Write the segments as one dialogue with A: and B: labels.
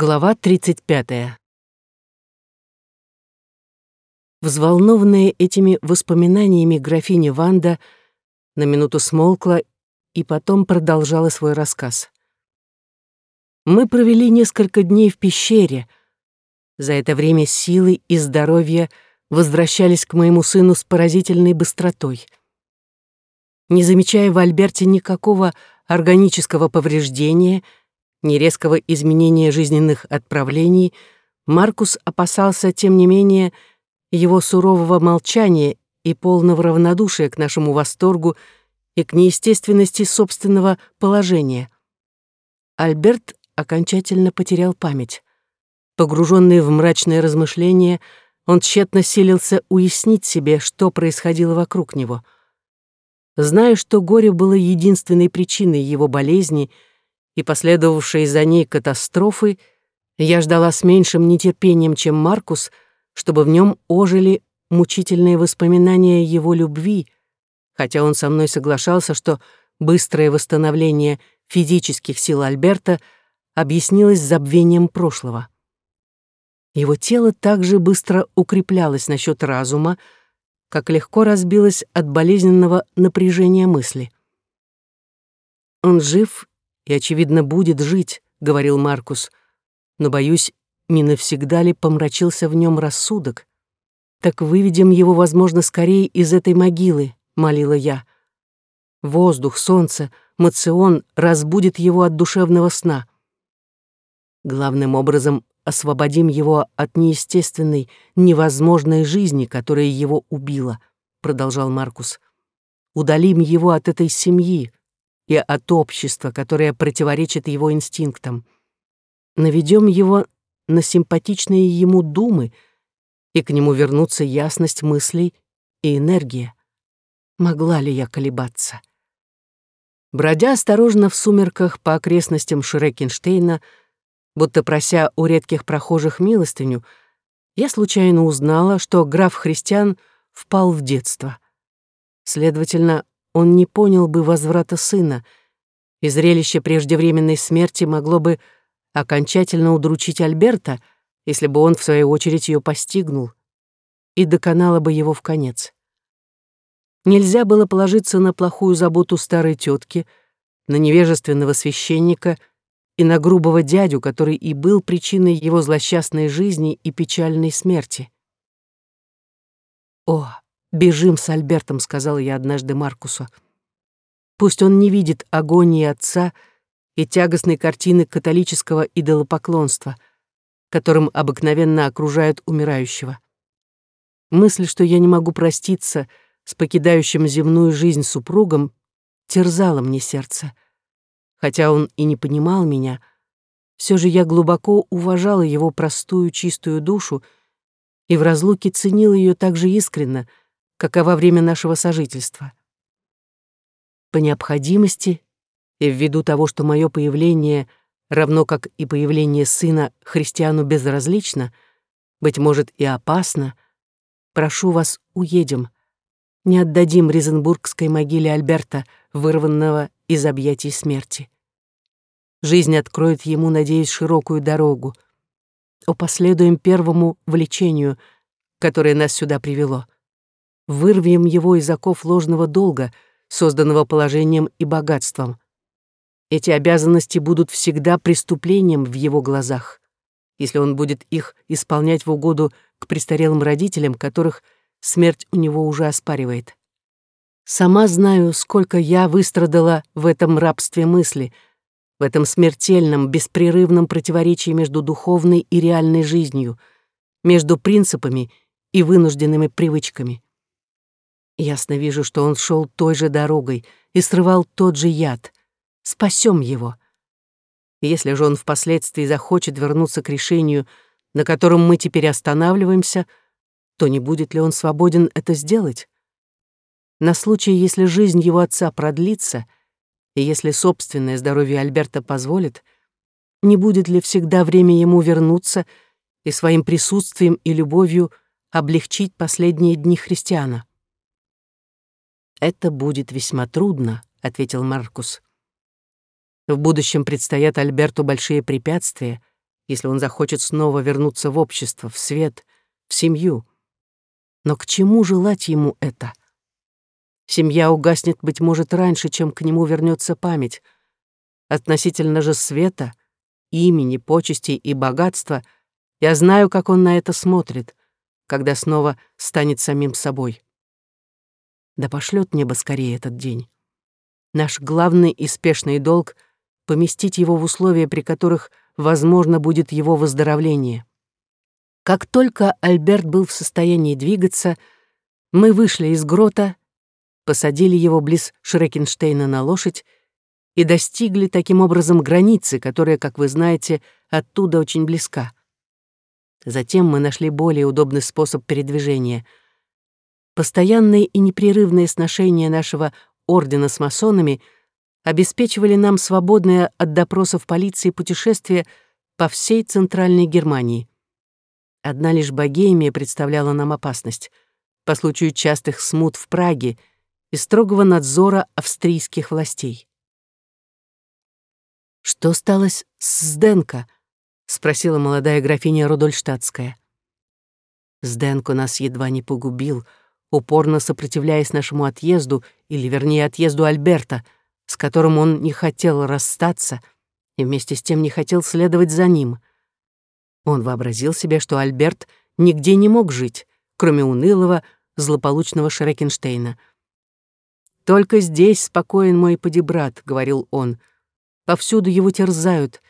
A: Глава 35. Взволнованная этими воспоминаниями графиня Ванда на минуту смолкла и потом продолжала свой рассказ. Мы провели несколько дней в пещере. За это время силы и здоровье возвращались к моему сыну с поразительной быстротой. Не замечая в Альберте никакого органического повреждения — ни резкого изменения жизненных отправлений, Маркус опасался, тем не менее, его сурового молчания и полного равнодушия к нашему восторгу и к неестественности собственного положения. Альберт окончательно потерял память. Погруженный в мрачное размышление, он тщетно силился уяснить себе, что происходило вокруг него. Зная, что горе было единственной причиной его болезни — и последовавшей за ней катастрофы, я ждала с меньшим нетерпением, чем Маркус, чтобы в нем ожили мучительные воспоминания его любви, хотя он со мной соглашался, что быстрое восстановление физических сил Альберта объяснилось забвением прошлого. Его тело также быстро укреплялось насчет разума, как легко разбилось от болезненного напряжения мысли. Он жив и, очевидно, будет жить», — говорил Маркус. «Но, боюсь, не навсегда ли помрачился в нем рассудок? Так выведем его, возможно, скорее из этой могилы», — молила я. «Воздух, солнце, мацион разбудит его от душевного сна. Главным образом освободим его от неестественной, невозможной жизни, которая его убила», — продолжал Маркус. «Удалим его от этой семьи, и от общества, которое противоречит его инстинктам. Наведем его на симпатичные ему думы, и к нему вернутся ясность мыслей и энергия. Могла ли я колебаться? Бродя осторожно в сумерках по окрестностям Шрекенштейна, будто прося у редких прохожих милостыню, я случайно узнала, что граф Христиан впал в детство. Следовательно, он не понял бы возврата сына, и зрелище преждевременной смерти могло бы окончательно удручить Альберта, если бы он, в свою очередь, ее постигнул, и доконало бы его в конец. Нельзя было положиться на плохую заботу старой тетки, на невежественного священника и на грубого дядю, который и был причиной его злосчастной жизни и печальной смерти. О, «Бежим с Альбертом», — сказала я однажды Маркусу. «Пусть он не видит агонии отца и тягостной картины католического идолопоклонства, которым обыкновенно окружают умирающего. Мысль, что я не могу проститься с покидающим земную жизнь супругом, терзала мне сердце. Хотя он и не понимал меня, все же я глубоко уважала его простую чистую душу и в разлуке ценила ее так же искренно — как и во время нашего сожительства. По необходимости и ввиду того, что мое появление, равно как и появление сына христиану безразлично, быть может и опасно, прошу вас, уедем. Не отдадим Ризенбургской могиле Альберта, вырванного из объятий смерти. Жизнь откроет ему, надеюсь, широкую дорогу. О, последуем первому влечению, которое нас сюда привело — вырвем его из оков ложного долга, созданного положением и богатством. Эти обязанности будут всегда преступлением в его глазах, если он будет их исполнять в угоду к престарелым родителям, которых смерть у него уже оспаривает. Сама знаю, сколько я выстрадала в этом рабстве мысли, в этом смертельном, беспрерывном противоречии между духовной и реальной жизнью, между принципами и вынужденными привычками. Ясно вижу, что он шел той же дорогой и срывал тот же яд. Спасем его. Если же он впоследствии захочет вернуться к решению, на котором мы теперь останавливаемся, то не будет ли он свободен это сделать? На случай, если жизнь его отца продлится, и если собственное здоровье Альберта позволит, не будет ли всегда время ему вернуться и своим присутствием и любовью облегчить последние дни христиана? «Это будет весьма трудно», — ответил Маркус. «В будущем предстоят Альберту большие препятствия, если он захочет снова вернуться в общество, в свет, в семью. Но к чему желать ему это? Семья угаснет, быть может, раньше, чем к нему вернется память. Относительно же света, имени, почестей и богатства, я знаю, как он на это смотрит, когда снова станет самим собой. Да пошлет небо скорее этот день. Наш главный и спешный долг — поместить его в условия, при которых возможно будет его выздоровление. Как только Альберт был в состоянии двигаться, мы вышли из грота, посадили его близ Шрекенштейна на лошадь и достигли таким образом границы, которая, как вы знаете, оттуда очень близка. Затем мы нашли более удобный способ передвижения. Постоянное и непрерывное сношение нашего ордена с масонами — обеспечивали нам свободное от допросов полиции путешествие по всей Центральной Германии. Одна лишь Богемия представляла нам опасность по случаю частых смут в Праге и строгого надзора австрийских властей. «Что сталось с Сденко?» — спросила молодая графиня Рудольштадтская. Сденко нас едва не погубил, упорно сопротивляясь нашему отъезду, или, вернее, отъезду Альберта — с которым он не хотел расстаться и вместе с тем не хотел следовать за ним. Он вообразил себе, что Альберт нигде не мог жить, кроме унылого, злополучного Шрекенштейна. «Только здесь спокоен мой подебрат», — говорил он. «Повсюду его терзают,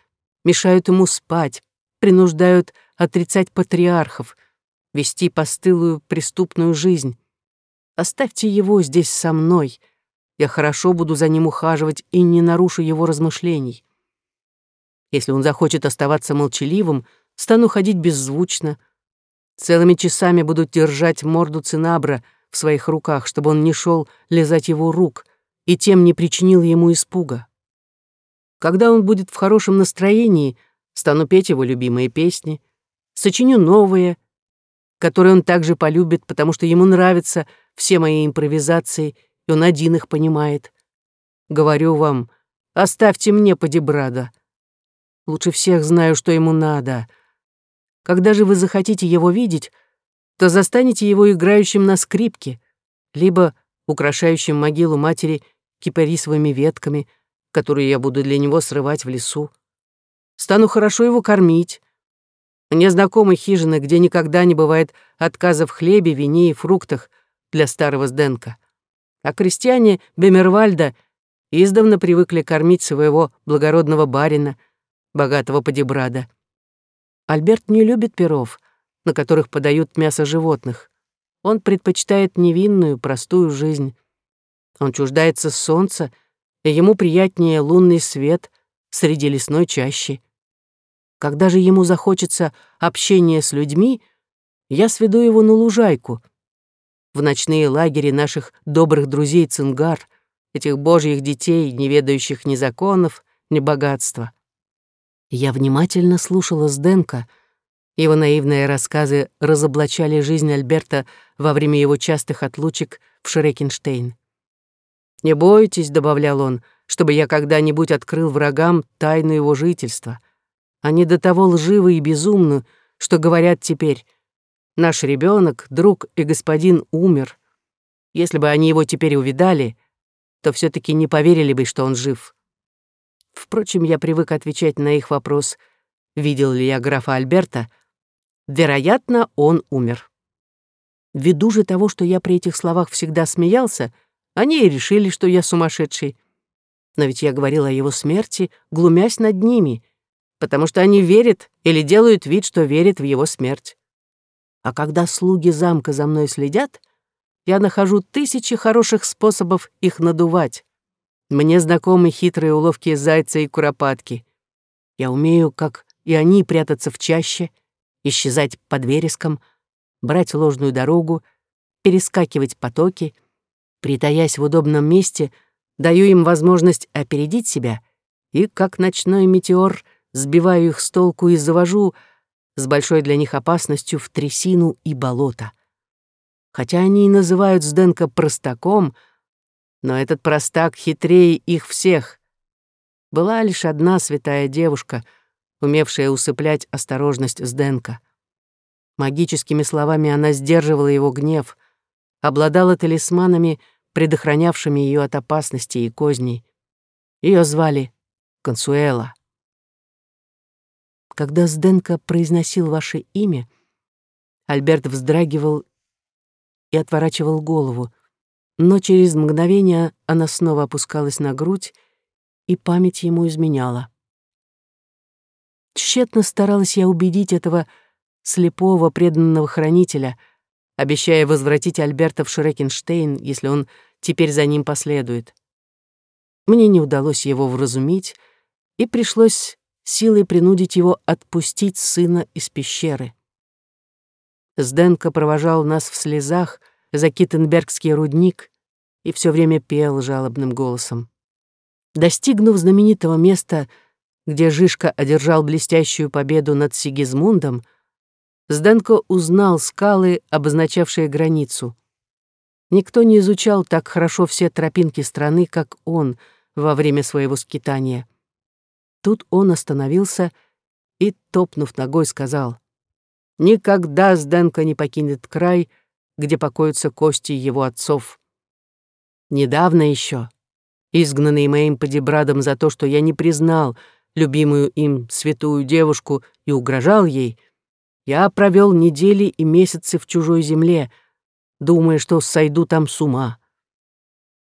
A: мешают ему спать, принуждают отрицать патриархов, вести постылую преступную жизнь. Оставьте его здесь со мной, я хорошо буду за ним ухаживать и не нарушу его размышлений. Если он захочет оставаться молчаливым, стану ходить беззвучно. Целыми часами буду держать морду Цинабра в своих руках, чтобы он не шел лизать его рук и тем не причинил ему испуга. Когда он будет в хорошем настроении, стану петь его любимые песни, сочиню новые, которые он также полюбит, потому что ему нравятся все мои импровизации — и он один их понимает. Говорю вам, оставьте мне Падибрада. Лучше всех знаю, что ему надо. Когда же вы захотите его видеть, то застанете его играющим на скрипке, либо украшающим могилу матери кипарисовыми ветками, которые я буду для него срывать в лесу. Стану хорошо его кормить. Мне знакомы хижины, где никогда не бывает отказа в хлебе, вине и фруктах для старого Сденка а крестьяне Бемервальда издавна привыкли кормить своего благородного барина, богатого подебрада. Альберт не любит перов, на которых подают мясо животных. Он предпочитает невинную, простую жизнь. Он чуждается солнца, и ему приятнее лунный свет среди лесной чащи. Когда же ему захочется общения с людьми, я сведу его на лужайку — в ночные лагеря наших добрых друзей Цингар, этих божьих детей, не ведающих ни законов, ни богатства. Я внимательно слушала Сденка. Его наивные рассказы разоблачали жизнь Альберта во время его частых отлучек в Шрекенштейн. «Не бойтесь», — добавлял он, — «чтобы я когда-нибудь открыл врагам тайну его жительства. Они до того лживы и безумны, что говорят теперь, Наш ребенок, друг и господин умер. Если бы они его теперь увидали, то все таки не поверили бы, что он жив. Впрочем, я привык отвечать на их вопрос, видел ли я графа Альберта. Вероятно, он умер. Ввиду же того, что я при этих словах всегда смеялся, они и решили, что я сумасшедший. Но ведь я говорил о его смерти, глумясь над ними, потому что они верят или делают вид, что верят в его смерть. А когда слуги замка за мной следят, я нахожу тысячи хороших способов их надувать. Мне знакомы хитрые уловки зайца и куропатки. Я умею, как и они, прятаться в чаще, исчезать под вереском, брать ложную дорогу, перескакивать потоки. Притаясь в удобном месте, даю им возможность опередить себя и, как ночной метеор, сбиваю их с толку и завожу — с большой для них опасностью в трясину и болото. Хотя они и называют Сденка простаком, но этот простак хитрее их всех. Была лишь одна святая девушка, умевшая усыплять осторожность Сденка. Магическими словами она сдерживала его гнев, обладала талисманами, предохранявшими ее от опасностей и козней. Ее звали Консуэла. Когда Сденка произносил ваше имя, Альберт вздрагивал и отворачивал голову, но через мгновение она снова опускалась на грудь, и память ему изменяла. Тщетно старалась я убедить этого слепого преданного хранителя, обещая возвратить Альберта в Шрекенштейн, если он теперь за ним последует. Мне не удалось его вразумить, и пришлось силой принудить его отпустить сына из пещеры. Сденко провожал нас в слезах за Киттенбергский рудник и все время пел жалобным голосом. Достигнув знаменитого места, где Жишка одержал блестящую победу над Сигизмундом, Сденко узнал скалы, обозначавшие границу. Никто не изучал так хорошо все тропинки страны, как он во время своего скитания. Тут он остановился и, топнув ногой, сказал — Никогда Сденко не покинет край, где покоятся кости его отцов. Недавно еще, изгнанный моим подебрадом за то, что я не признал любимую им святую девушку и угрожал ей, я провел недели и месяцы в чужой земле, думая, что сойду там с ума.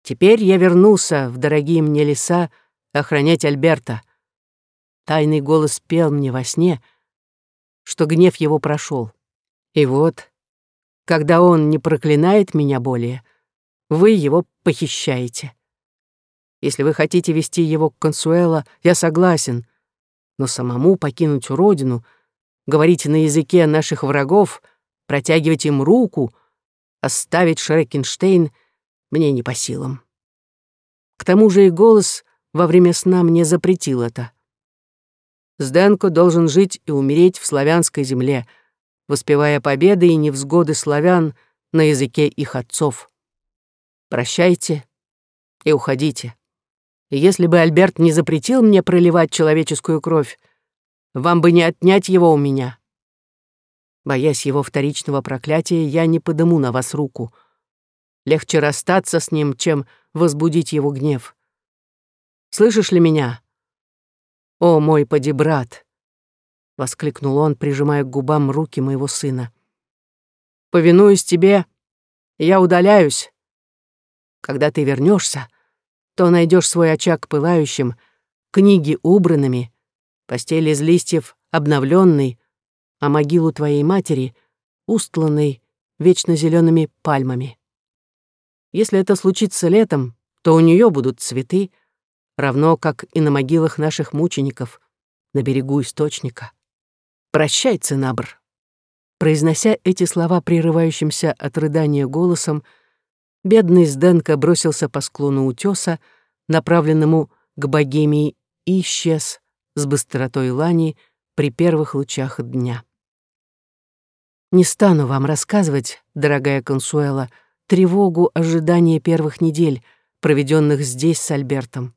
A: Теперь я вернулся в дорогие мне леса охранять Альберта. Тайный голос пел мне во сне — что гнев его прошел. И вот, когда он не проклинает меня более, вы его похищаете. Если вы хотите вести его к Консуэло, я согласен, но самому покинуть родину, говорить на языке наших врагов, протягивать им руку, оставить Шрекенштейн мне не по силам. К тому же и голос во время сна мне запретил это. Сденко должен жить и умереть в славянской земле, воспевая победы и невзгоды славян на языке их отцов. Прощайте и уходите. И если бы Альберт не запретил мне проливать человеческую кровь, вам бы не отнять его у меня. Боясь его вторичного проклятия, я не подыму на вас руку. Легче расстаться с ним, чем возбудить его гнев. Слышишь ли меня? «О, мой подебрат!» — воскликнул он, прижимая к губам руки моего сына. «Повинуюсь тебе, я удаляюсь. Когда ты вернешься, то найдешь свой очаг пылающим, книги убранными, постель из листьев обновленной, а могилу твоей матери устланной вечно зелеными пальмами. Если это случится летом, то у нее будут цветы, равно как и на могилах наших мучеников на берегу источника. Прощай, Цинабр. Произнося эти слова прерывающимся от рыдания голосом, бедный Сденко бросился по склону утеса, направленному к богемии, и исчез с быстротой лани при первых лучах дня. Не стану вам рассказывать, дорогая Консуэла, тревогу ожидания первых недель, проведенных здесь с Альбертом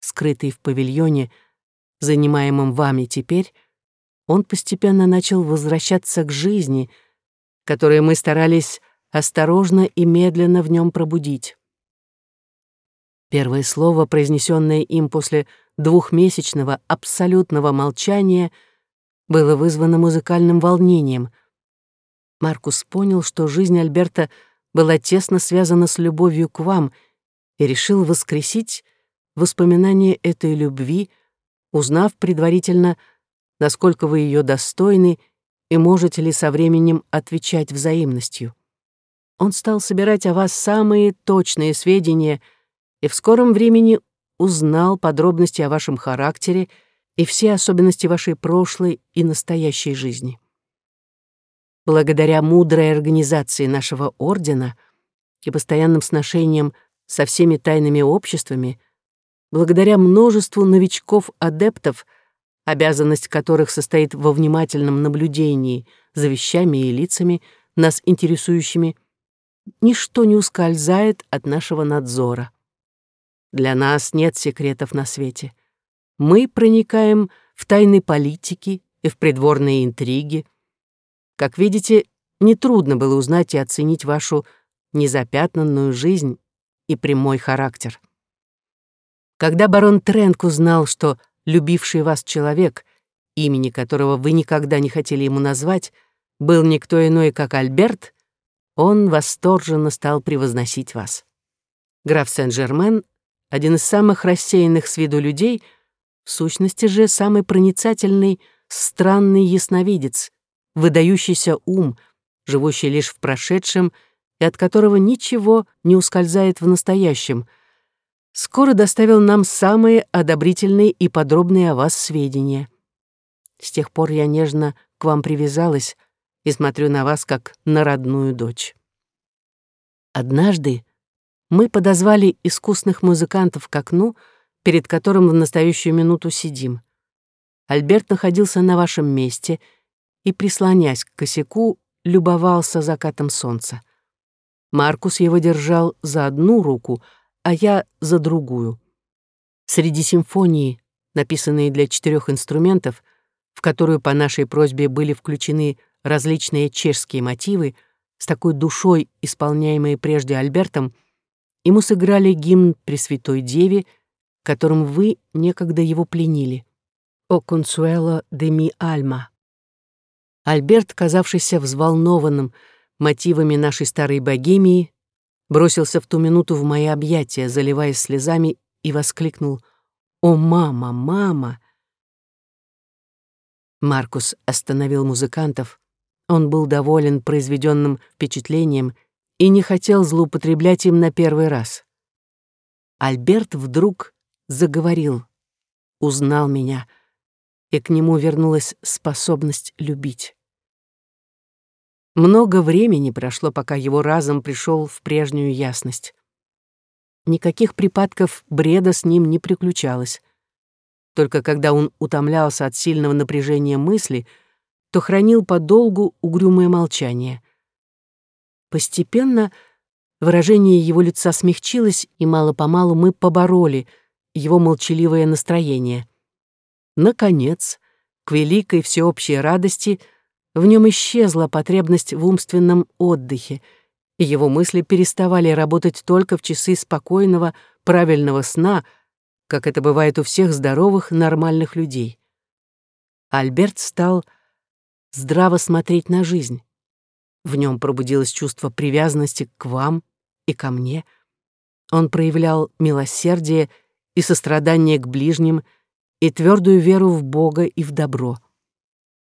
A: скрытый в павильоне, занимаемом вами теперь, он постепенно начал возвращаться к жизни, которую мы старались осторожно и медленно в нем пробудить. Первое слово, произнесенное им после двухмесячного абсолютного молчания, было вызвано музыкальным волнением. Маркус понял, что жизнь Альберта была тесно связана с любовью к вам и решил воскресить воспоминание этой любви, узнав предварительно, насколько вы ее достойны и можете ли со временем отвечать взаимностью. Он стал собирать о вас самые точные сведения и в скором времени узнал подробности о вашем характере и все особенности вашей прошлой и настоящей жизни. Благодаря мудрой организации нашего ордена и постоянным сношениям со всеми тайными обществами, благодаря множеству новичков-адептов, обязанность которых состоит во внимательном наблюдении за вещами и лицами, нас интересующими, ничто не ускользает от нашего надзора. Для нас нет секретов на свете. Мы проникаем в тайной политике и в придворные интриги. Как видите, нетрудно было узнать и оценить вашу незапятнанную жизнь и прямой характер. Когда барон Тренк узнал, что любивший вас человек, имени которого вы никогда не хотели ему назвать, был никто иной, как Альберт, он восторженно стал превозносить вас. Граф Сен-Жермен, один из самых рассеянных с виду людей, в сущности же самый проницательный, странный ясновидец, выдающийся ум, живущий лишь в прошедшем и от которого ничего не ускользает в настоящем, скоро доставил нам самые одобрительные и подробные о вас сведения. С тех пор я нежно к вам привязалась и смотрю на вас как на родную дочь. Однажды мы подозвали искусных музыкантов к окну, перед которым в настоящую минуту сидим. Альберт находился на вашем месте и, прислонясь к косяку, любовался закатом солнца. Маркус его держал за одну руку, а я за другую. Среди симфонии, написанной для четырех инструментов, в которую по нашей просьбе были включены различные чешские мотивы, с такой душой, исполняемые прежде Альбертом, ему сыграли гимн Пресвятой Деве, которым вы некогда его пленили. «О консуэло де ми альма». Альберт, казавшийся взволнованным мотивами нашей старой богемии, бросился в ту минуту в мои объятия, заливаясь слезами, и воскликнул «О, мама, мама!» Маркус остановил музыкантов. Он был доволен произведенным впечатлением и не хотел злоупотреблять им на первый раз. Альберт вдруг заговорил, узнал меня, и к нему вернулась способность любить. Много времени прошло, пока его разум пришел в прежнюю ясность. Никаких припадков бреда с ним не приключалось. Только когда он утомлялся от сильного напряжения мысли, то хранил подолгу угрюмое молчание. Постепенно выражение его лица смягчилось, и мало-помалу мы побороли его молчаливое настроение. Наконец, к великой всеобщей радости — в нем исчезла потребность в умственном отдыхе, и его мысли переставали работать только в часы спокойного, правильного сна, как это бывает у всех здоровых, нормальных людей. Альберт стал здраво смотреть на жизнь. В нем пробудилось чувство привязанности к вам и ко мне. Он проявлял милосердие и сострадание к ближним и твердую веру в Бога и в добро.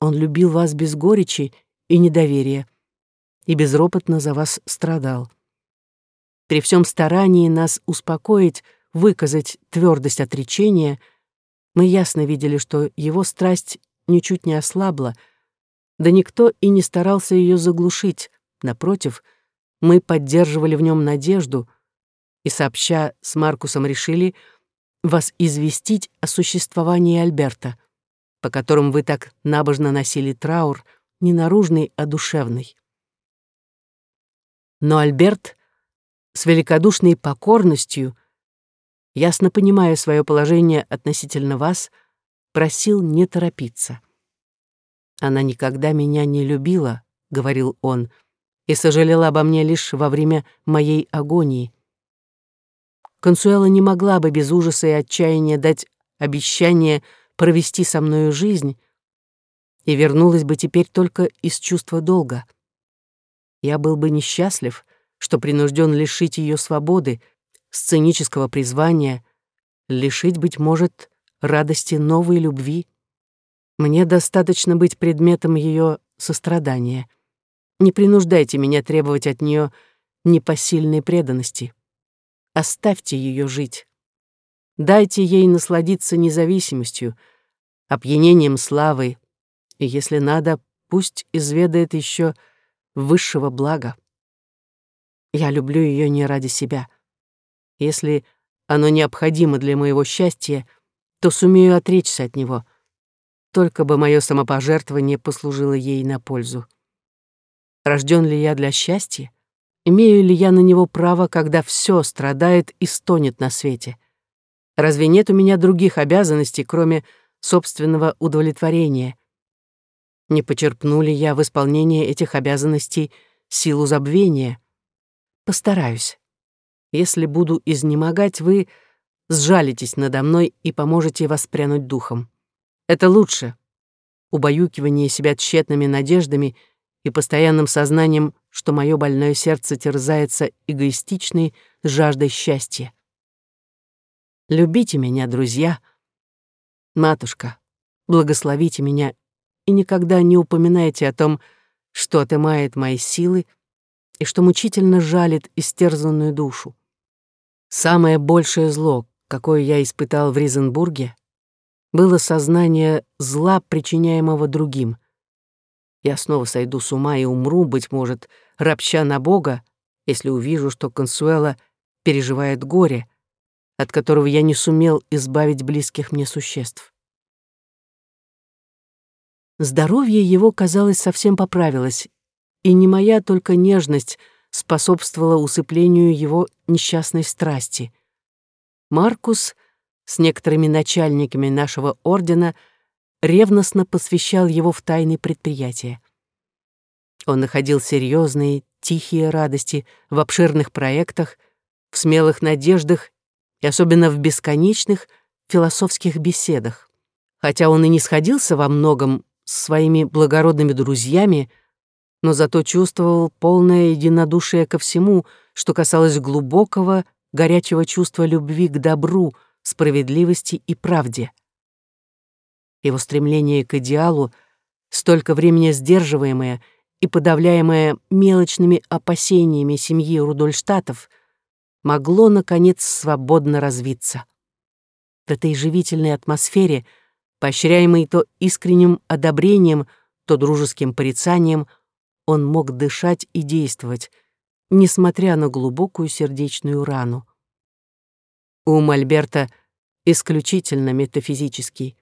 A: Он любил вас без горечи и недоверия и безропотно за вас страдал. При всем старании нас успокоить, выказать твердость отречения, мы ясно видели, что его страсть ничуть не ослабла, да никто и не старался ее заглушить. Напротив, мы поддерживали в нем надежду и, сообща с Маркусом, решили вас известить о существовании Альберта — по которым вы так набожно носили траур, не наружный, а душевный. Но Альберт с великодушной покорностью, ясно понимая свое положение относительно вас, просил не торопиться. «Она никогда меня не любила», — говорил он, «и сожалела обо мне лишь во время моей агонии». Консуэла не могла бы без ужаса и отчаяния дать обещание — провести со мною жизнь и вернулась бы теперь только из чувства долга. Я был бы несчастлив, что принужден лишить ее свободы, сценического призвания, лишить, быть может, радости новой любви. Мне достаточно быть предметом ее сострадания. Не принуждайте меня требовать от нее непосильной преданности. Оставьте ее жить. Дайте ей насладиться независимостью — опьянением славы, и, если надо, пусть изведает еще высшего блага. Я люблю ее не ради себя. Если оно необходимо для моего счастья, то сумею отречься от него. Только бы мое самопожертвование послужило ей на пользу. Рожден ли я для счастья? Имею ли я на него право, когда все страдает и стонет на свете? Разве нет у меня других обязанностей, кроме собственного удовлетворения. Не почерпну ли я в исполнение этих обязанностей силу забвения? Постараюсь. Если буду изнемогать, вы сжалитесь надо мной и поможете воспрянуть духом. Это лучше. Убаюкивание себя тщетными надеждами и постоянным сознанием, что мое больное сердце терзается эгоистичной жаждой счастья. Любите меня, друзья. Матушка, благословите меня и никогда не упоминайте о том, что отымает мои силы и что мучительно жалит истерзанную душу. Самое большее зло, какое я испытал в Ризенбурге, было сознание зла, причиняемого другим. Я снова сойду с ума и умру, быть может, ропща на Бога, если увижу, что Консуэла переживает горе, от которого я не сумел избавить близких мне существ. Здоровье его, казалось, совсем поправилось, и не моя только нежность способствовала усыплению его несчастной страсти. Маркус с некоторыми начальниками нашего ордена ревностно посвящал его в тайны предприятия. Он находил серьезные, тихие радости в обширных проектах, в смелых надеждах и особенно в бесконечных философских беседах. Хотя он и не сходился во многом с своими благородными друзьями, но зато чувствовал полное единодушие ко всему, что касалось глубокого, горячего чувства любви к добру, справедливости и правде. Его стремление к идеалу, столько времени сдерживаемое и подавляемое мелочными опасениями семьи Рудольштатов — могло, наконец, свободно развиться. В этой живительной атмосфере, поощряемой то искренним одобрением, то дружеским порицанием, он мог дышать и действовать, несмотря на глубокую сердечную рану. Ум Альберта исключительно метафизический.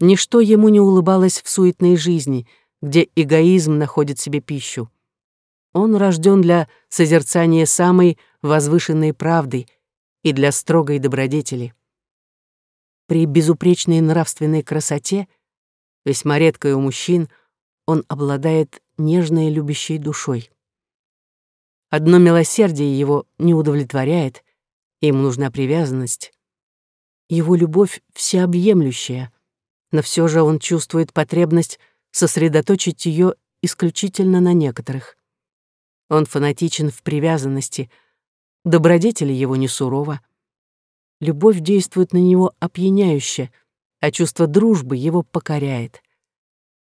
A: Ничто ему не улыбалось в суетной жизни, где эгоизм находит себе пищу. Он рожден для созерцания самой возвышенной правды и для строгой добродетели. При безупречной нравственной красоте, весьма редкой у мужчин, он обладает нежной любящей душой. Одно милосердие его не удовлетворяет, ему нужна привязанность. Его любовь всеобъемлющая, но все же он чувствует потребность сосредоточить ее исключительно на некоторых. Он фанатичен в привязанности, добродетели его не сурова. Любовь действует на него опьяняюще, а чувство дружбы его покоряет.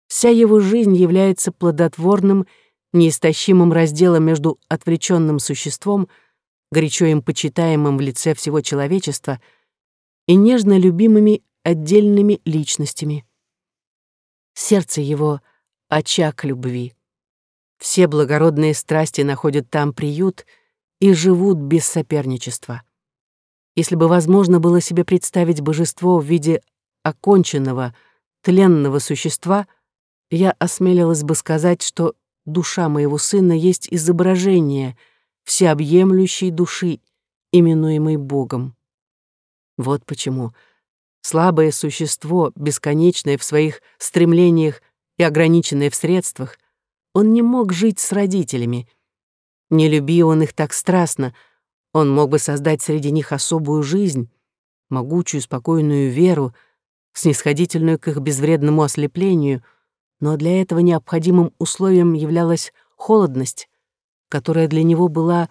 A: Вся его жизнь является плодотворным, неистощимым разделом между отвлеченным существом, горячо им почитаемым в лице всего человечества, и нежно любимыми отдельными личностями. Сердце его — очаг любви. Все благородные страсти находят там приют и живут без соперничества. Если бы возможно было себе представить божество в виде оконченного, тленного существа, я осмелилась бы сказать, что душа моего сына есть изображение всеобъемлющей души, именуемой Богом. Вот почему слабое существо, бесконечное в своих стремлениях и ограниченное в средствах — он не мог жить с родителями. Не люби он их так страстно, он мог бы создать среди них особую жизнь, могучую, спокойную веру, снисходительную к их безвредному ослеплению, но для этого необходимым условием являлась холодность, которая для него была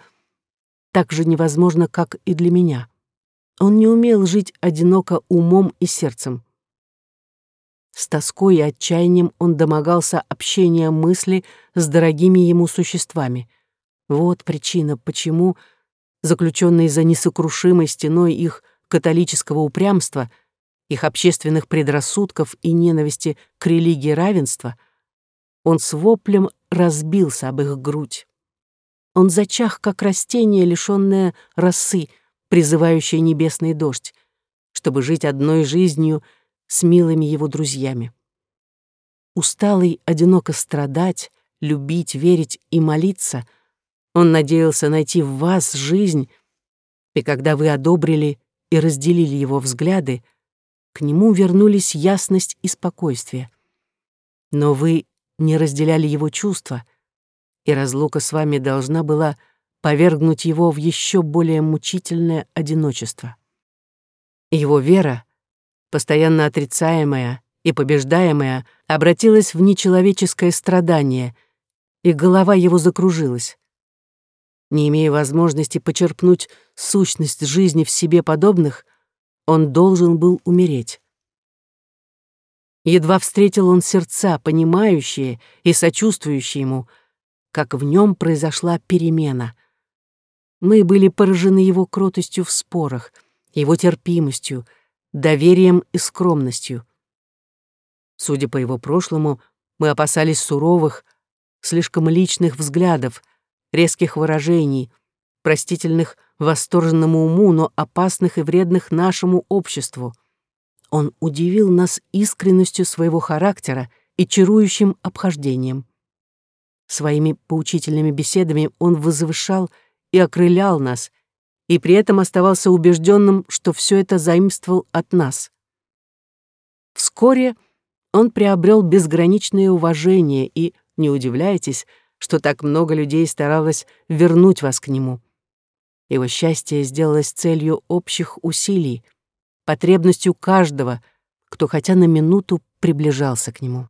A: так же невозможна, как и для меня. Он не умел жить одиноко умом и сердцем. С тоской и отчаянием он домогался общения мысли с дорогими ему существами. Вот причина, почему, заключенный за несокрушимой стеной их католического упрямства, их общественных предрассудков и ненависти к религии равенства, он с воплем разбился об их грудь. Он зачах, как растение, лишённое росы, призывающее небесный дождь, чтобы жить одной жизнью — с милыми его друзьями. Усталый одиноко страдать, любить, верить и молиться, он надеялся найти в вас жизнь, и когда вы одобрили и разделили его взгляды, к нему вернулись ясность и спокойствие. Но вы не разделяли его чувства, и разлука с вами должна была повергнуть его в еще более мучительное одиночество. Его вера, постоянно отрицаемая и побеждаемая, обратилась в нечеловеческое страдание, и голова его закружилась. Не имея возможности почерпнуть сущность жизни в себе подобных, он должен был умереть. Едва встретил он сердца, понимающие и сочувствующие ему, как в нем произошла перемена. Мы были поражены его кротостью в спорах, его терпимостью, доверием и скромностью. Судя по его прошлому, мы опасались суровых, слишком личных взглядов, резких выражений, простительных восторженному уму, но опасных и вредных нашему обществу. Он удивил нас искренностью своего характера и чарующим обхождением. Своими поучительными беседами он возвышал и окрылял нас, и при этом оставался убежденным, что все это заимствовал от нас. Вскоре он приобрел безграничное уважение и, не удивляйтесь, что так много людей старалось вернуть вас к нему. Его счастье сделалось целью общих усилий, потребностью каждого, кто хотя на минуту приближался к нему.